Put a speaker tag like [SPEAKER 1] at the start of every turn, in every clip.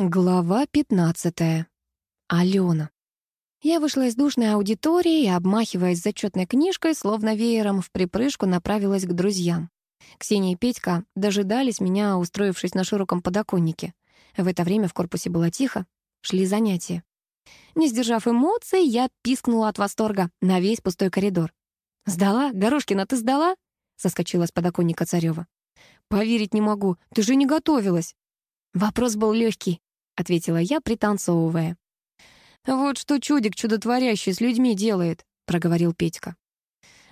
[SPEAKER 1] Глава 15. Алена. Я вышла из душной аудитории и, обмахиваясь зачетной книжкой, словно веером в припрыжку направилась к друзьям. Ксения и Петька дожидались меня, устроившись на широком подоконнике. В это время в корпусе было тихо, шли занятия. Не сдержав эмоций, я пискнула от восторга на весь пустой коридор. «Сдала? Горошкина, ты сдала?» — соскочила с подоконника Царева. «Поверить не могу, ты же не готовилась». Вопрос был легкий ответила я, пританцовывая. «Вот что чудик чудотворящий с людьми делает», — проговорил Петька.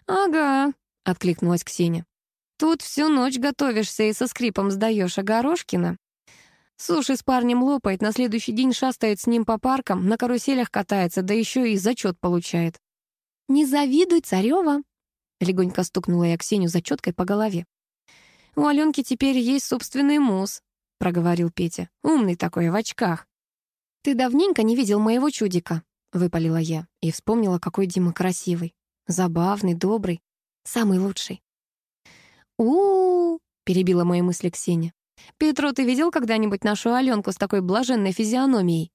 [SPEAKER 1] «Ага», — откликнулась Ксения. «Тут всю ночь готовишься и со скрипом сдаешь Огорошкина. Суши с парнем лопает, на следующий день шастает с ним по паркам, на каруселях катается, да еще и зачет получает». «Не завидуй, Царева», — легонько стукнула я Ксению зачеткой по голове. «У Аленки теперь есть собственный муз, — проговорил Петя. «Умный такой, в очках». «Ты давненько не видел моего чудика», — выпалила я и вспомнила, какой Дима красивый. Забавный, добрый, самый лучший. у, -у, перебила мои мысли Ксения. «Петро, ты видел когда-нибудь нашу Аленку с такой блаженной физиономией?»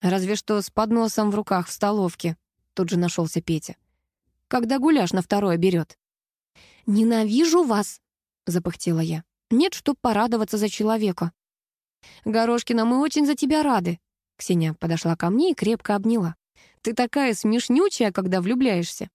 [SPEAKER 1] «Разве что с подносом в руках в столовке», — тут же нашелся Петя. «Когда гуляш на второе берет». «Ненавижу вас», — запыхтела я. Нет, чтоб порадоваться за человека. «Горошкина, мы очень за тебя рады». Ксения подошла ко мне и крепко обняла. «Ты такая смешнючая, когда влюбляешься».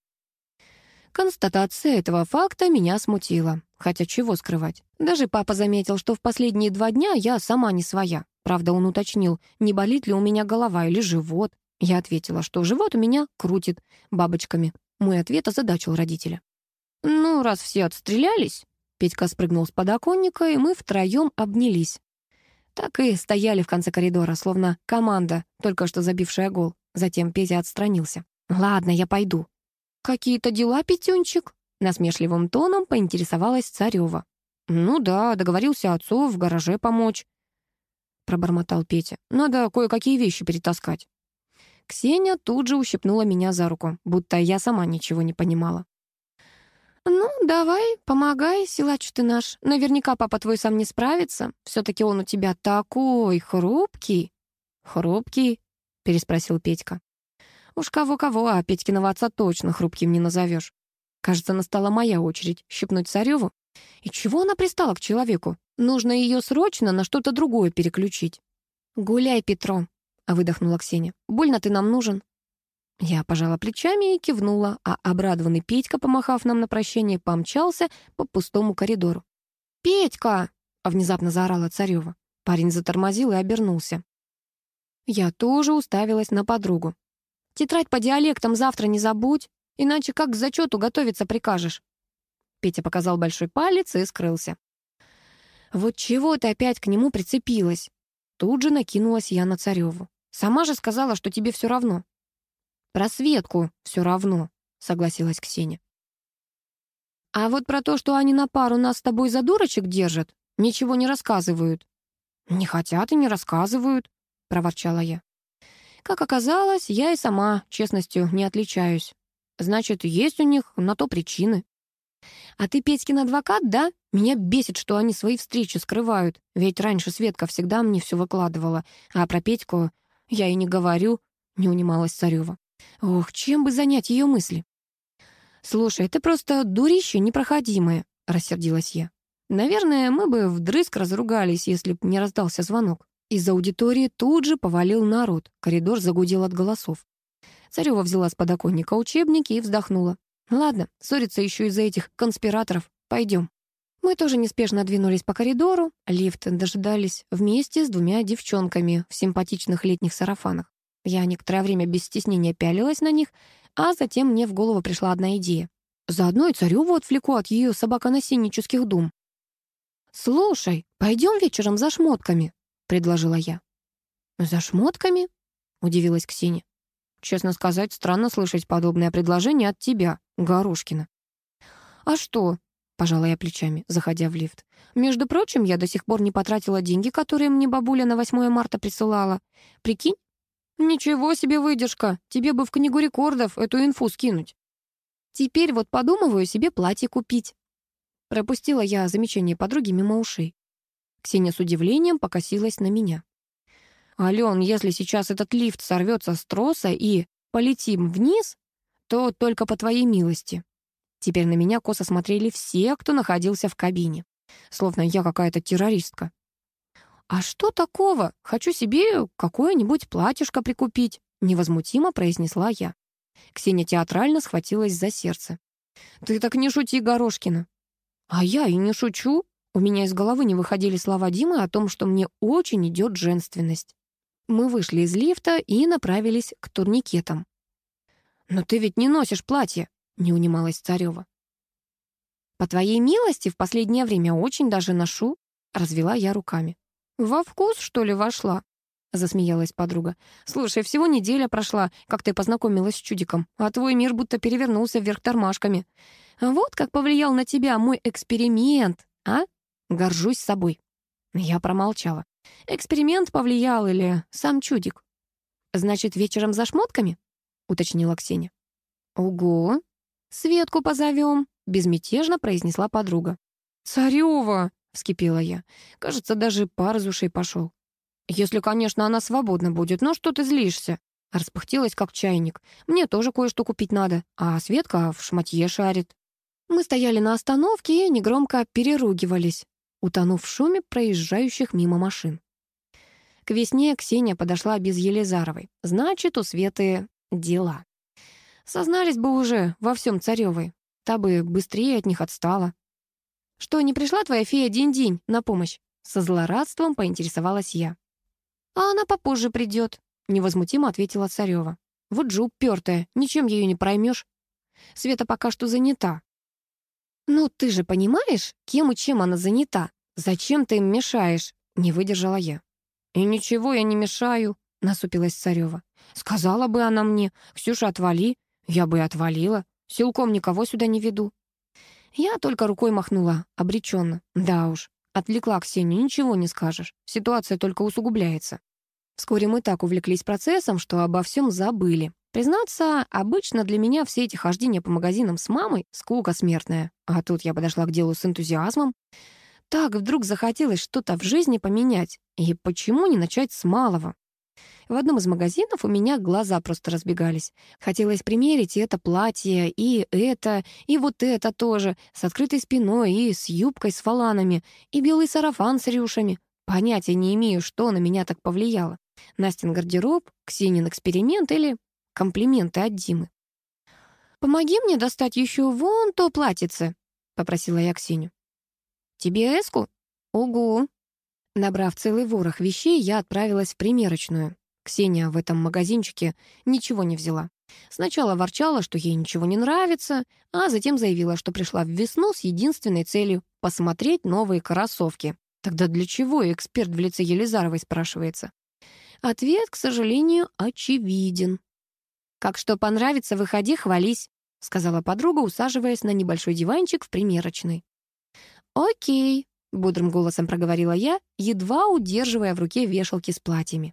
[SPEAKER 1] Констатация этого факта меня смутила. Хотя чего скрывать. Даже папа заметил, что в последние два дня я сама не своя. Правда, он уточнил, не болит ли у меня голова или живот. Я ответила, что живот у меня крутит бабочками. Мой ответ озадачил родителя. «Ну, раз все отстрелялись, Петька спрыгнул с подоконника, и мы втроем обнялись. Так и стояли в конце коридора, словно команда, только что забившая гол. Затем Петя отстранился. «Ладно, я пойду». «Какие-то дела, Петюнчик?» Насмешливым тоном поинтересовалась Царева. «Ну да, договорился отцу в гараже помочь», — пробормотал Петя. «Надо кое-какие вещи перетаскать». Ксения тут же ущипнула меня за руку, будто я сама ничего не понимала. «Ну, давай, помогай, силач ты наш. Наверняка папа твой сам не справится. Все-таки он у тебя такой хрупкий». «Хрупкий?» — переспросил Петька. «Уж кого-кого, а Петькиного отца точно хрупким не назовешь. Кажется, настала моя очередь щипнуть Цареву. И чего она пристала к человеку? Нужно ее срочно на что-то другое переключить». «Гуляй, Петро», — выдохнула Ксения. «Больно ты нам нужен». Я пожала плечами и кивнула, а обрадованный Петька, помахав нам на прощание, помчался по пустому коридору. «Петька!» — внезапно заорала Царева. Парень затормозил и обернулся. Я тоже уставилась на подругу. «Тетрадь по диалектам завтра не забудь, иначе как к зачету готовиться прикажешь?» Петя показал большой палец и скрылся. «Вот чего ты опять к нему прицепилась?» Тут же накинулась я на Цареву. «Сама же сказала, что тебе все равно». Про Светку все равно, согласилась Ксения. А вот про то, что они на пару нас с тобой за дурочек держат, ничего не рассказывают. Не хотят и не рассказывают, проворчала я. Как оказалось, я и сама честностью не отличаюсь. Значит, есть у них на то причины. А ты Петькин адвокат, да? Меня бесит, что они свои встречи скрывают. Ведь раньше Светка всегда мне все выкладывала. А про Петьку я и не говорю, не унималась Царева. Ох, чем бы занять ее мысли? «Слушай, это просто дурище непроходимое», — рассердилась я. «Наверное, мы бы вдрызг разругались, если б не раздался звонок». Из аудитории тут же повалил народ, коридор загудел от голосов. Царева взяла с подоконника учебники и вздохнула. «Ладно, ссориться еще из-за этих конспираторов. Пойдем». Мы тоже неспешно двинулись по коридору. Лифт дожидались вместе с двумя девчонками в симпатичных летних сарафанах. Я некоторое время без стеснения пялилась на них, а затем мне в голову пришла одна идея. Заодно и цареву отвлеку от ее собаконосеннических дум. «Слушай, пойдем вечером за шмотками», — предложила я. «За шмотками?» — удивилась Ксения. «Честно сказать, странно слышать подобное предложение от тебя, Горошкина». «А что?» — пожала я плечами, заходя в лифт. «Между прочим, я до сих пор не потратила деньги, которые мне бабуля на 8 марта присылала. Прикинь, «Ничего себе выдержка! Тебе бы в книгу рекордов эту инфу скинуть». «Теперь вот подумываю себе платье купить». Пропустила я замечание подруги мимо ушей. Ксения с удивлением покосилась на меня. Ален, если сейчас этот лифт сорвется с троса и полетим вниз, то только по твоей милости. Теперь на меня косо смотрели все, кто находился в кабине. Словно я какая-то террористка. «А что такого? Хочу себе какое-нибудь платьишко прикупить», невозмутимо произнесла я. Ксения театрально схватилась за сердце. «Ты так не шути, Горошкина». «А я и не шучу. У меня из головы не выходили слова Димы о том, что мне очень идет женственность». Мы вышли из лифта и направились к турникетам. «Но ты ведь не носишь платье», — не унималась Царева. «По твоей милости в последнее время очень даже ношу», — развела я руками. «Во вкус, что ли, вошла?» — засмеялась подруга. «Слушай, всего неделя прошла, как ты познакомилась с чудиком, а твой мир будто перевернулся вверх тормашками. Вот как повлиял на тебя мой эксперимент, а? Горжусь собой». Я промолчала. «Эксперимент повлиял или сам чудик?» «Значит, вечером за шмотками?» — уточнила Ксения. «Ого! Светку позовем!» — безмятежно произнесла подруга. «Царёва!» — вскипела я. «Кажется, даже пар из ушей пошел. «Если, конечно, она свободна будет, но что ты злишься?» Распыхтелась, как чайник. «Мне тоже кое-что купить надо, а Светка в шматье шарит». Мы стояли на остановке и негромко переругивались, утонув в шуме проезжающих мимо машин. К весне Ксения подошла без Елизаровой. Значит, у Светы дела. Сознались бы уже во всем царевой. Та бы быстрее от них отстала. «Что, не пришла твоя фея Динь-Динь на помощь?» Со злорадством поинтересовалась я. «А она попозже придет», — невозмутимо ответила Царева. «Вот же упертая, ничем ее не проймешь. Света пока что занята». «Ну, ты же понимаешь, кем и чем она занята? Зачем ты им мешаешь?» — не выдержала я. «И ничего я не мешаю», — насупилась Царева. «Сказала бы она мне, Ксюша, отвали. Я бы и отвалила. Силком никого сюда не веду». Я только рукой махнула, обреченно. Да уж, отвлекла Ксению, ничего не скажешь. Ситуация только усугубляется. Вскоре мы так увлеклись процессом, что обо всем забыли. Признаться, обычно для меня все эти хождения по магазинам с мамой — скука смертная. А тут я подошла к делу с энтузиазмом. Так вдруг захотелось что-то в жизни поменять. И почему не начать с малого? В одном из магазинов у меня глаза просто разбегались. Хотелось примерить и это платье, и это, и вот это тоже, с открытой спиной и с юбкой с фаланами, и белый сарафан с рюшами. Понятия не имею, что на меня так повлияло. Настин гардероб, Ксенин эксперимент или комплименты от Димы. «Помоги мне достать еще вон то платьице», — попросила я Ксению. «Тебе эску?» «Угу». Набрав целый ворох вещей, я отправилась в примерочную. Ксения в этом магазинчике ничего не взяла. Сначала ворчала, что ей ничего не нравится, а затем заявила, что пришла в весну с единственной целью — посмотреть новые кроссовки. Тогда для чего эксперт в лице Елизаровой спрашивается? Ответ, к сожалению, очевиден. «Как что понравится, выходи, хвались», — сказала подруга, усаживаясь на небольшой диванчик в примерочной. «Окей», — бодрым голосом проговорила я, едва удерживая в руке вешалки с платьями.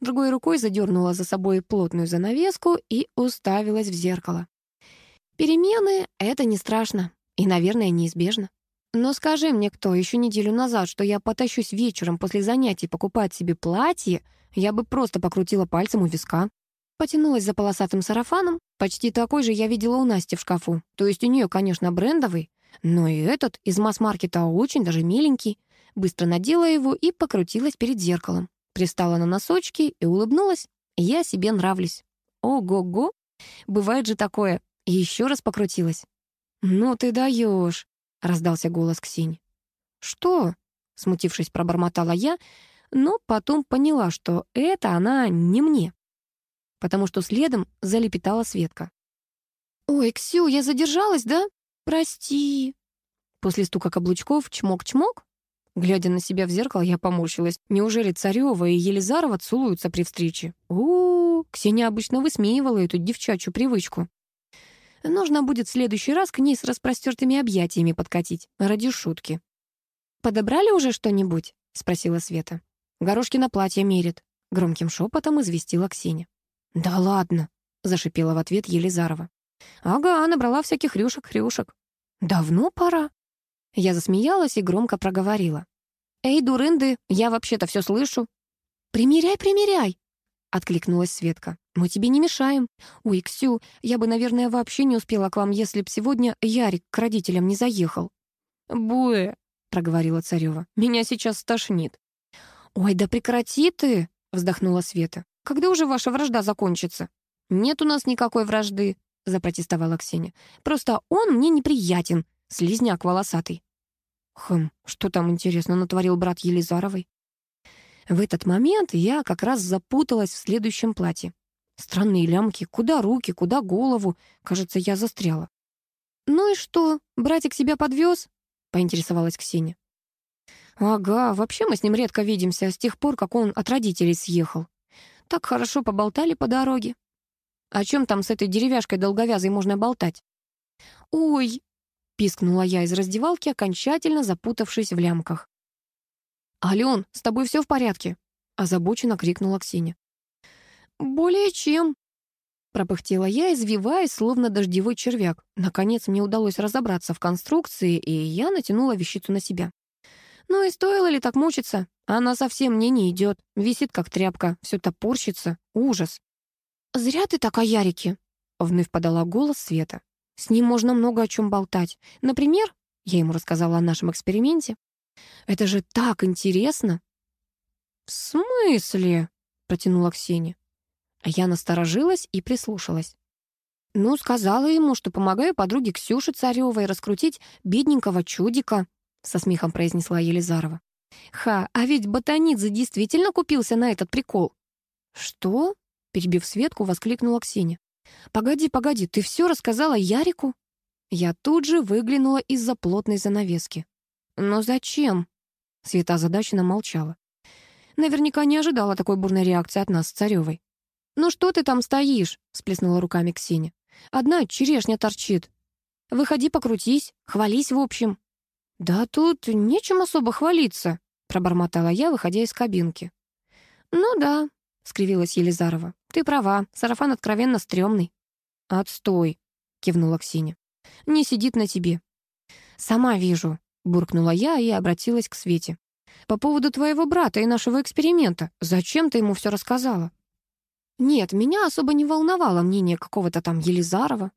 [SPEAKER 1] Другой рукой задернула за собой плотную занавеску и уставилась в зеркало. Перемены — это не страшно и, наверное, неизбежно. Но скажи мне кто еще неделю назад, что я потащусь вечером после занятий покупать себе платье, я бы просто покрутила пальцем у виска. Потянулась за полосатым сарафаном. Почти такой же я видела у Насти в шкафу. То есть у нее, конечно, брендовый, но и этот из масс-маркета очень даже миленький. Быстро надела его и покрутилась перед зеркалом. Пристала на носочки и улыбнулась. Я себе нравлюсь. Ого-го! Бывает же такое. Еще раз покрутилась. «Ну ты даешь, раздался голос Ксень. «Что?» — смутившись, пробормотала я, но потом поняла, что это она не мне, потому что следом залепетала Светка. «Ой, Ксю, я задержалась, да? Прости». После стука каблучков чмок-чмок, глядя на себя в зеркало, я поморщилась. Неужели Царева и Елизарова целуются при встрече? -у, -у Ксения обычно высмеивала эту девчачью привычку. Нужно будет в следующий раз к ней с распростертыми объятиями подкатить, ради шутки. «Подобрали уже что-нибудь?» — спросила Света. Горошки на платье мерит», — громким шепотом известила Ксения. «Да ладно», — зашипела в ответ Елизарова. «Ага, набрала всяких рюшек-хрюшек. Давно пора». Я засмеялась и громко проговорила. «Эй, дурынды, я вообще-то все слышу». «Примеряй, примеряй!» — откликнулась Светка. «Мы тебе не мешаем. Ой, Ксю, я бы, наверное, вообще не успела к вам, если б сегодня Ярик к родителям не заехал».
[SPEAKER 2] «Буэ», — проговорила Царева, — «меня сейчас стошнит».
[SPEAKER 1] «Ой, да прекрати ты!» — вздохнула Света. «Когда уже ваша вражда закончится?»
[SPEAKER 2] «Нет у нас никакой вражды», — запротестовала Ксения.
[SPEAKER 1] «Просто он мне неприятен, слизняк волосатый».
[SPEAKER 2] «Хм, что там, интересно, натворил брат Елизаровой?»
[SPEAKER 1] В этот момент я как раз запуталась в следующем платье. Странные лямки, куда руки, куда голову. Кажется, я застряла. «Ну и что, братик себя подвез?» — поинтересовалась Ксения. «Ага, вообще мы с ним редко видимся, с тех пор, как он от родителей съехал. Так хорошо поболтали по дороге. О чем там с этой деревяшкой долговязой можно болтать?» «Ой!» — пискнула я из раздевалки, окончательно запутавшись в лямках.
[SPEAKER 2] «Ален, с тобой все в порядке?» — озабоченно крикнула Ксения.
[SPEAKER 1] «Более чем», — пропыхтела я, извиваясь, словно дождевой червяк. Наконец мне удалось разобраться в конструкции, и я натянула вещицу на себя. Ну и стоило ли так мучиться? Она совсем мне не идет, висит как тряпка, все топорщится. Ужас. «Зря ты так о Ярике», — вновь подала голос Света. «С ним можно много о чем болтать. Например, я ему рассказала о нашем эксперименте, это же так интересно!» «В смысле?» — протянула Ксения. А я насторожилась и прислушалась. Ну, сказала ему, что помогаю подруге Ксюше Царевой раскрутить бедненького чудика, со смехом произнесла Елизарова. Ха, а ведь Ботанидзе действительно купился на этот прикол. Что? Перебив Светку, воскликнула Ксения. «Погоди, погоди, ты все рассказала Ярику?» Я тут же выглянула из-за плотной занавески. «Но зачем?» Света озадаченно молчала. Наверняка не ожидала такой бурной реакции от нас с Царевой. «Ну что ты там стоишь?» — сплеснула руками Ксения. «Одна черешня торчит. Выходи, покрутись, хвались в общем». «Да тут нечем особо хвалиться», — пробормотала я, выходя из кабинки. «Ну да», — скривилась Елизарова. «Ты права, сарафан откровенно стрёмный». «Отстой», — кивнула Ксения. «Не сидит на тебе». «Сама вижу», буркнула я и обратилась к Свете. «По поводу твоего брата и нашего эксперимента. Зачем ты ему все рассказала?» «Нет, меня особо не волновало мнение какого-то там Елизарова.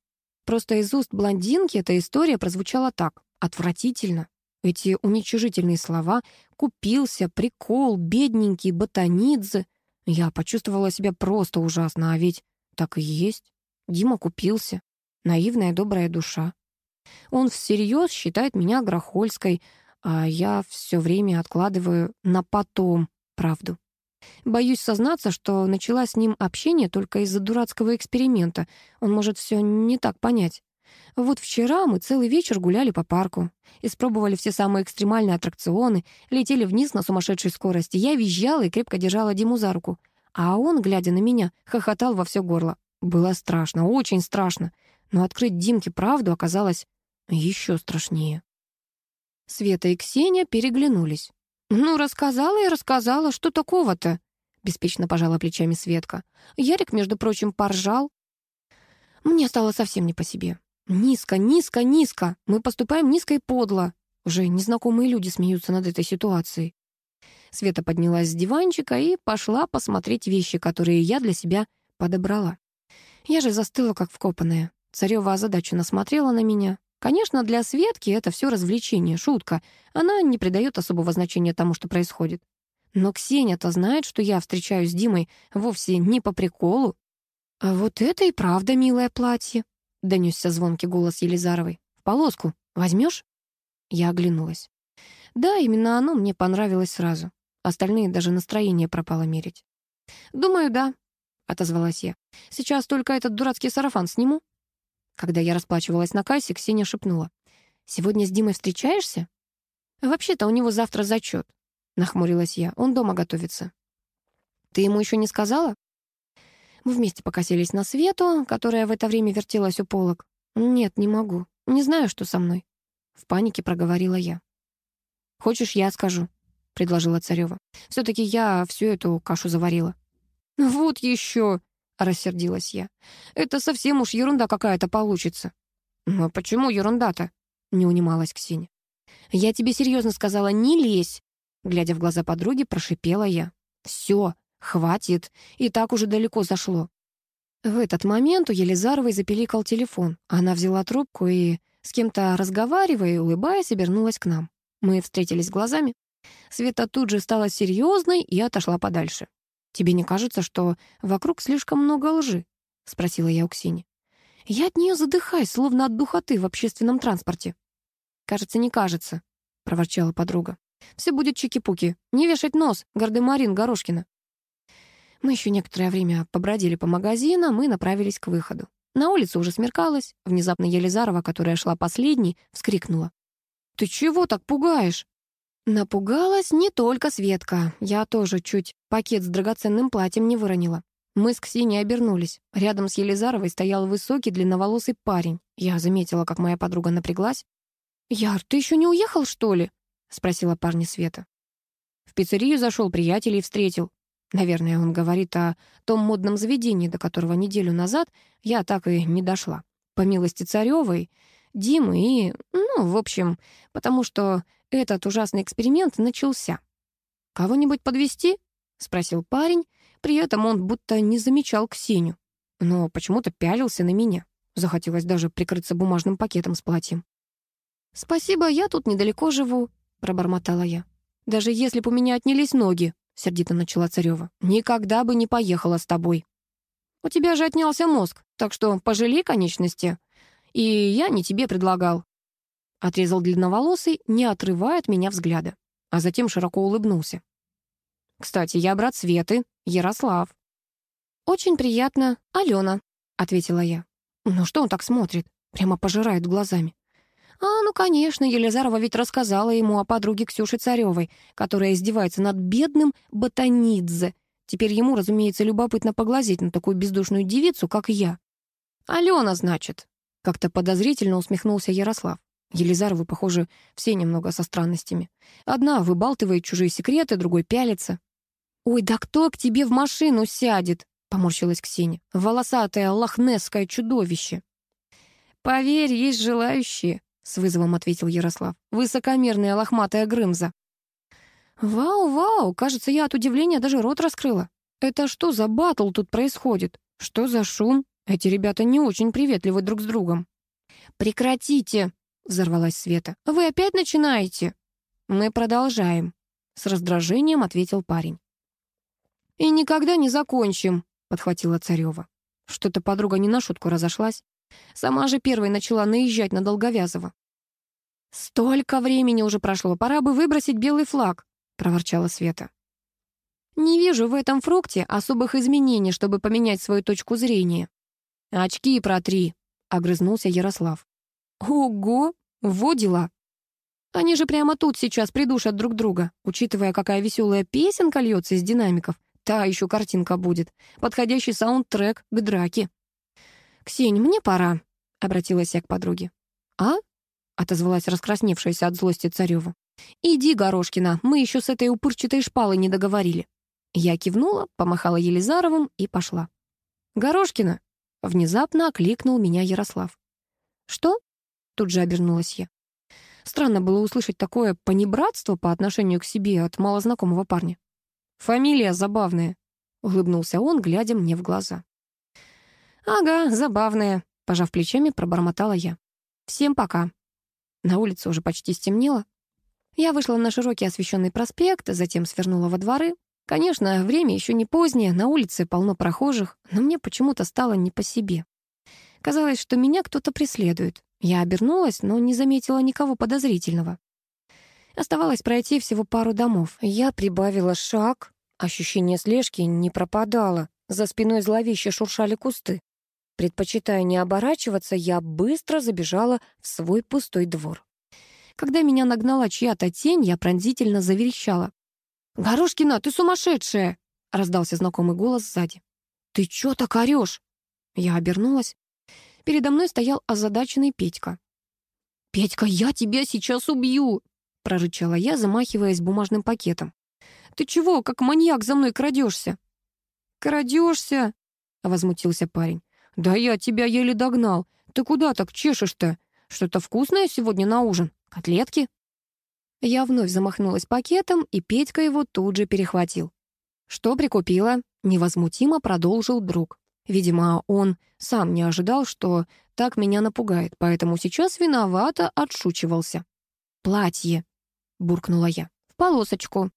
[SPEAKER 1] Просто из уст блондинки эта история прозвучала так. Отвратительно. Эти уничижительные слова «купился», «прикол», «бедненький», «ботанидзе». Я почувствовала себя просто ужасно, а ведь так и есть. Дима купился. Наивная добрая душа. Он всерьез считает меня Грохольской, а я все время откладываю на потом правду. Боюсь сознаться, что начала с ним общение только из-за дурацкого эксперимента. Он может все не так понять. Вот вчера мы целый вечер гуляли по парку, испробовали все самые экстремальные аттракционы, летели вниз на сумасшедшей скорости. Я визжала и крепко держала Диму за руку. А он, глядя на меня, хохотал во все горло. Было страшно, очень страшно. Но открыть Димке правду оказалось еще страшнее. Света и Ксения переглянулись. «Ну, рассказала и рассказала, что такого-то?» Беспечно пожала плечами Светка. Ярик, между прочим, поржал. Мне стало совсем не по себе. Низко, низко, низко. Мы поступаем низко и подло. Уже незнакомые люди смеются над этой ситуацией. Света поднялась с диванчика и пошла посмотреть вещи, которые я для себя подобрала. Я же застыла, как вкопанная. Царева озадаченно смотрела на меня. Конечно, для Светки это все развлечение, шутка. Она не придает особого значения тому, что происходит. Но Ксения-то знает, что я встречаюсь с Димой вовсе не по приколу. «А вот это и правда милое платье», — донесся звонкий голос Елизаровой. «В полоску возьмешь?» Я оглянулась. Да, именно оно мне понравилось сразу. Остальные даже настроение пропало мерить. «Думаю, да», — отозвалась я. «Сейчас только этот дурацкий сарафан сниму». Когда я расплачивалась на кассе, Ксения шепнула. «Сегодня с Димой встречаешься?» «Вообще-то у него завтра зачет», — нахмурилась я. «Он дома готовится». «Ты ему еще не сказала?» Мы вместе покосились на Свету, которая в это время вертелась у полок. «Нет, не могу. Не знаю, что со мной». В панике проговорила я. «Хочешь, я скажу?» — предложила Царева. «Все-таки я всю эту кашу заварила». «Вот еще!» рассердилась я. «Это совсем уж ерунда какая-то получится». «Ну а почему ерунда-то?» — не унималась Ксения. «Я тебе серьезно сказала, не лезь!» Глядя в глаза подруги, прошипела я. «Все, Хватит, и так уже далеко зашло. В этот момент у Елизаровой запеликал телефон. Она взяла трубку и, с кем-то разговаривая и улыбаясь, обернулась к нам. Мы встретились глазами. Света тут же стала серьезной и отошла подальше. «Тебе не кажется, что вокруг слишком много лжи?» — спросила я у Ксении. «Я от нее задыхаюсь, словно от духоты в общественном транспорте». «Кажется, не кажется», — проворчала подруга. «Все будет чики-пуки. Не вешать нос, Гардемарин Горошкина». Мы еще некоторое время побродили по магазинам и направились к выходу. На улице уже смеркалось. Внезапно Елизарова, которая шла последней, вскрикнула. «Ты чего так пугаешь?» Напугалась не только Светка. Я тоже чуть пакет с драгоценным платьем не выронила. Мы с Ксенией обернулись. Рядом с Елизаровой стоял высокий длинноволосый парень. Я заметила, как моя подруга напряглась. «Яр, ты еще не уехал, что ли?» — спросила парня Света. В пиццерию зашел приятель и встретил. Наверное, он говорит о том модном заведении, до которого неделю назад я так и не дошла. По милости Царевой, Димы и... Ну, в общем, потому что этот ужасный эксперимент начался. «Кого-нибудь подвести? спросил парень. При этом он будто не замечал Ксению. Но почему-то пялился на меня. Захотелось даже прикрыться бумажным пакетом с платьем. «Спасибо, я тут недалеко живу», — пробормотала я. «Даже если бы у меня отнялись ноги», — сердито начала Царева, «никогда бы не поехала с тобой». «У тебя же отнялся мозг, так что пожалей конечности. И я не тебе предлагал. Отрезал длинноволосый, не отрывая от меня взгляда, а затем широко улыбнулся. «Кстати, я брат Светы, Ярослав». «Очень приятно, Алена», — ответила я. «Ну что он так смотрит? Прямо пожирает глазами». А, ну, конечно, Елизарова ведь рассказала ему о подруге Ксюши Царевой, которая издевается над бедным Ботанидзе. Теперь ему, разумеется, любопытно поглазеть на такую бездушную девицу, как я. «Алена, значит», — как-то подозрительно усмехнулся Ярослав. Елизаровы, похоже, все немного со странностями. Одна выбалтывает чужие секреты, другой пялится. «Ой, да кто к тебе в машину сядет?» — поморщилась Ксения. «Волосатое лохнесское чудовище». «Поверь, есть желающие», — с вызовом ответил Ярослав. «Высокомерная лохматая Грымза». «Вау-вау, кажется, я от удивления даже рот раскрыла. Это что за батл тут происходит? Что за шум? Эти ребята не очень приветливы друг с другом». «Прекратите!» — взорвалась Света. «Вы опять начинаете?» «Мы продолжаем», — с раздражением ответил парень. «И никогда не закончим», — подхватила Царева. Что-то подруга не на шутку разошлась. Сама же первой начала наезжать на Долговязова. «Столько времени уже прошло, пора бы выбросить белый флаг», — проворчала Света. «Не вижу в этом фрукте особых изменений, чтобы поменять свою точку зрения». «Очки протри», — огрызнулся Ярослав. Ого, во дела. Они же прямо тут сейчас придушат друг друга, учитывая, какая веселая песенка льется из динамиков. Та еще картинка будет. Подходящий саундтрек к драке. «Ксень, мне пора», — обратилась я к подруге. «А?» — отозвалась раскрасневшаяся от злости Царева. «Иди, Горошкина, мы еще с этой упырчатой шпалой не договорили». Я кивнула, помахала Елизаровым и пошла. «Горошкина!» — внезапно окликнул меня Ярослав. «Что?» Тут же обернулась я. Странно было услышать такое понебратство по отношению к себе от малознакомого парня. «Фамилия забавная», — улыбнулся он, глядя мне в глаза. «Ага, забавная», — пожав плечами, пробормотала я. «Всем пока». На улице уже почти стемнело. Я вышла на широкий освещенный проспект, затем свернула во дворы. Конечно, время еще не позднее, на улице полно прохожих, но мне почему-то стало не по себе. Казалось, что меня кто-то преследует. Я обернулась, но не заметила никого подозрительного. Оставалось пройти всего пару домов. Я прибавила шаг. Ощущение слежки не пропадало. За спиной зловеще шуршали кусты. Предпочитая не оборачиваться, я быстро забежала в свой пустой двор. Когда меня нагнала чья-то тень, я пронзительно заверещала. «Горошкина, ты сумасшедшая!» — раздался знакомый голос сзади. «Ты чё так орёшь?» Я обернулась. Передо мной стоял озадаченный Петька. «Петька, я тебя сейчас убью!» — прорычала я, замахиваясь бумажным пакетом. «Ты чего, как маньяк, за мной крадешься?» «Крадешься?» — возмутился парень. «Да я тебя еле догнал. Ты куда так чешешь-то? Что-то вкусное сегодня на ужин? Котлетки?» Я вновь замахнулась пакетом, и Петька его тут же перехватил. «Что прикупила?» — невозмутимо продолжил друг. Видимо, он сам не ожидал, что так меня напугает, поэтому сейчас виновато отшучивался. «Платье», — буркнула я, — «в полосочку».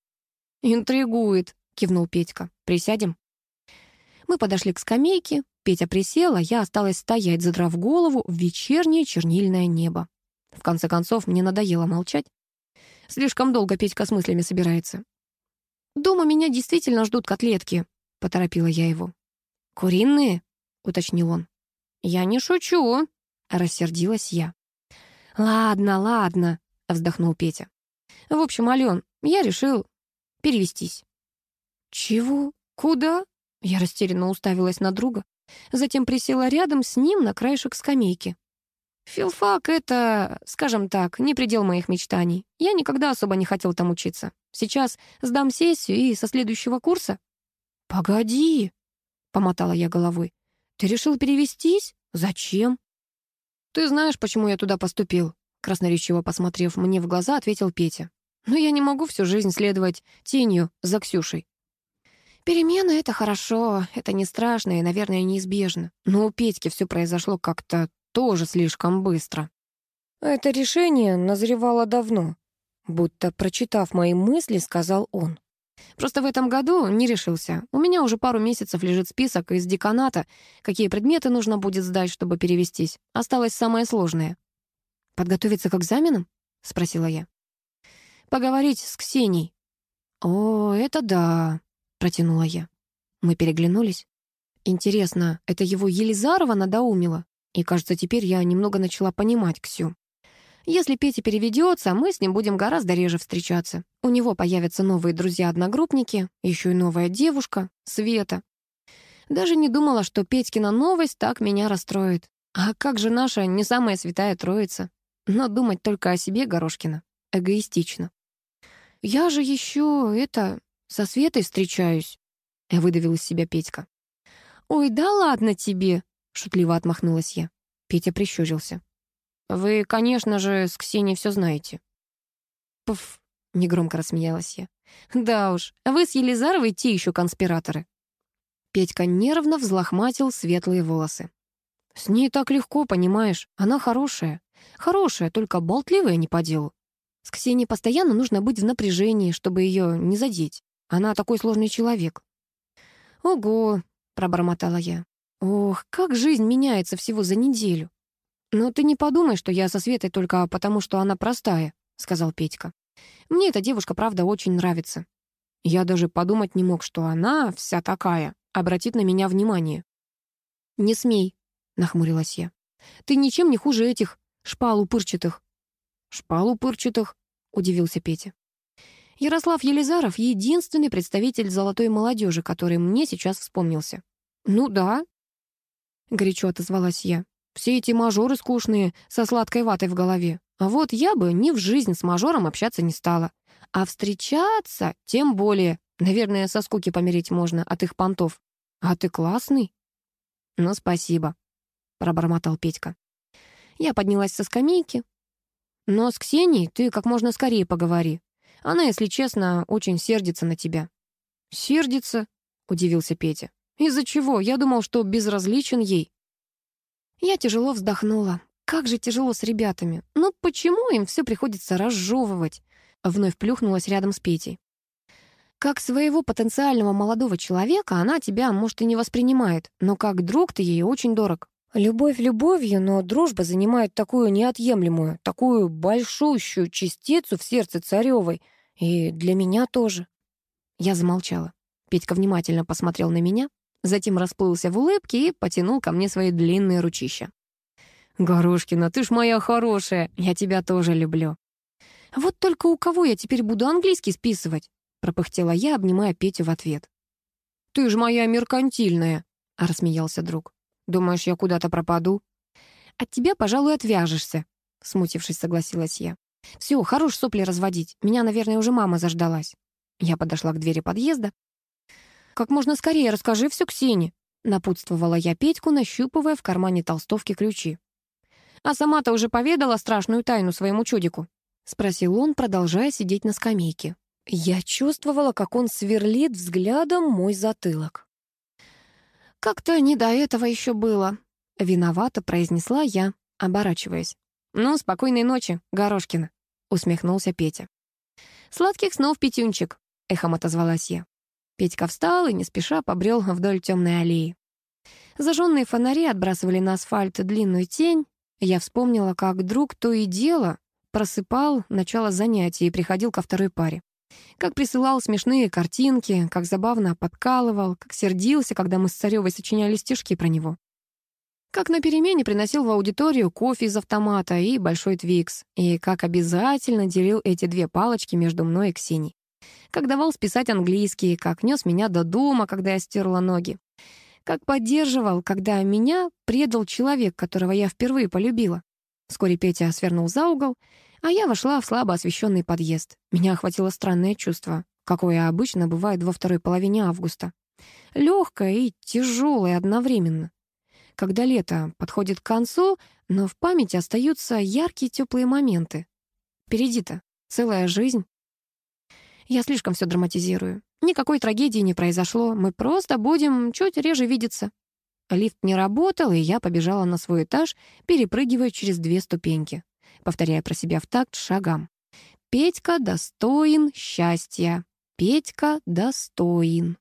[SPEAKER 1] «Интригует», — кивнул Петька. «Присядем?» Мы подошли к скамейке. Петя присела, я осталась стоять, задрав голову в вечернее чернильное небо. В конце концов, мне надоело молчать. Слишком долго Петька с мыслями собирается. «Дома меня действительно ждут котлетки», — поторопила я его. «Куриные?» — уточнил он. «Я не шучу», — рассердилась я. «Ладно, ладно», — вздохнул Петя. «В общем, Ален, я решил перевестись». «Чего? Куда?» Я растерянно уставилась на друга, затем присела рядом с ним на краешек скамейки. Филфак — это, скажем так, не предел моих мечтаний. Я никогда особо не хотел там учиться. Сейчас сдам сессию и со следующего курса. «Погоди», — помотала я головой. «Ты решил перевестись? Зачем?» «Ты знаешь, почему я туда поступил?» Красноречиво посмотрев мне в глаза, ответил Петя. «Но я не могу всю жизнь следовать тенью за Ксюшей. Перемены — это хорошо, это не страшно и, наверное, неизбежно. Но у Петьки все произошло как-то тоже слишком быстро. Это решение назревало давно. Будто, прочитав мои мысли, сказал он. Просто в этом году не решился. У меня уже пару месяцев лежит список из деканата, какие предметы нужно будет сдать, чтобы перевестись. Осталось самое сложное. «Подготовиться к экзаменам?» — спросила я. «Поговорить с Ксенией». «О, это да», — протянула я. Мы переглянулись. Интересно, это его Елизарова надоумила? И, кажется, теперь я немного начала понимать Ксю. Если Петя переведется, мы с ним будем гораздо реже встречаться. У него появятся новые друзья-одногруппники, еще и новая девушка, Света. Даже не думала, что Петькина новость так меня расстроит. А как же наша не самая святая троица? Но думать только о себе, Горошкина, эгоистично. «Я же еще, это, со Светой встречаюсь», — выдавил из себя Петька. «Ой, да ладно тебе», Шутливо отмахнулась я. Петя прищурился. «Вы, конечно же, с Ксенией все знаете». «Пф», — негромко рассмеялась я. «Да уж, вы с Елизаровой те еще конспираторы». Петька нервно взлохматил светлые волосы. «С ней так легко, понимаешь? Она хорошая. Хорошая, только болтливая не по делу. С Ксенией постоянно нужно быть в напряжении, чтобы ее не задеть. Она такой сложный человек». «Ого», — пробормотала я. Ох, как жизнь меняется всего за неделю. «Но ты не подумай, что я со Светой только потому, что она простая», — сказал Петька. «Мне эта девушка, правда, очень нравится. Я даже подумать не мог, что она, вся такая, обратит на меня внимание». «Не смей», — нахмурилась я. «Ты ничем не хуже этих шпалупырчатых». «Шпалупырчатых?» — удивился Петя. Ярослав Елизаров — единственный представитель золотой молодежи, который мне сейчас вспомнился. «Ну да, — горячо отозвалась я. «Все эти мажоры скучные, со сладкой ватой в голове. А вот я бы ни в жизнь с мажором общаться не стала. А встречаться тем более. Наверное, со скуки помереть можно от их понтов. А ты классный». «Ну, спасибо», — пробормотал Петька. Я поднялась со скамейки. «Но с Ксенией ты как можно скорее поговори. Она, если честно, очень сердится на тебя». «Сердится?» — удивился Петя. Из-за чего? Я думал, что безразличен ей. Я тяжело вздохнула. Как же тяжело с ребятами. Ну почему им все приходится разжевывать? Вновь плюхнулась рядом с Петей. Как своего потенциального молодого человека она тебя, может, и не воспринимает, но как друг ты ей очень дорог. Любовь любовью, но дружба занимает такую неотъемлемую, такую большущую частицу в сердце царевой. И для меня тоже. Я замолчала. Петька внимательно посмотрел на меня, Затем расплылся в улыбке и потянул ко мне свои длинные ручища. «Горошкина, ты ж моя хорошая, я тебя тоже люблю». «Вот только у кого я теперь буду английский списывать?» пропыхтела я, обнимая Петю в ответ. «Ты ж моя меркантильная», — рассмеялся друг. «Думаешь, я куда-то пропаду?» «От тебя, пожалуй, отвяжешься», — смутившись, согласилась я. «Все, хорош сопли разводить. Меня, наверное, уже мама заждалась». Я подошла к двери подъезда, «Как можно скорее расскажи все Ксении», — напутствовала я Петьку, нащупывая в кармане толстовки ключи. «А сама-то уже поведала страшную тайну своему чудику?» — спросил он, продолжая сидеть на скамейке. Я чувствовала, как он сверлит взглядом мой затылок. «Как-то не до этого еще было», — виновато произнесла я, оборачиваясь. «Ну, спокойной ночи, Горошкина», — усмехнулся Петя. «Сладких снов, Петюнчик», — эхом отозвалась я. Петька встал и не спеша побрел вдоль темной аллеи. Зажженные фонари отбрасывали на асфальт длинную тень. Я вспомнила, как друг то и дело просыпал начало занятий и приходил ко второй паре. Как присылал смешные картинки, как забавно подкалывал, как сердился, когда мы с Царёвой сочиняли стишки про него. Как на перемене приносил в аудиторию кофе из автомата и большой твикс, и как обязательно делил эти две палочки между мной и Ксенией. Как давал списать английский, как нес меня до дома, когда я стерла ноги. Как поддерживал, когда меня предал человек, которого я впервые полюбила. Вскоре Петя свернул за угол, а я вошла в слабо освещенный подъезд. Меня охватило странное чувство, какое обычно бывает во второй половине августа. Легкое и тяжелое одновременно. Когда лето подходит к концу, но в памяти остаются яркие теплые моменты. Впереди-то целая жизнь. Я слишком все драматизирую. Никакой трагедии не произошло, мы просто будем чуть реже видеться. Лифт не работал, и я побежала на свой этаж, перепрыгивая через две ступеньки повторяя про себя в такт шагам. «Петька достоин счастья! Петька достоин!»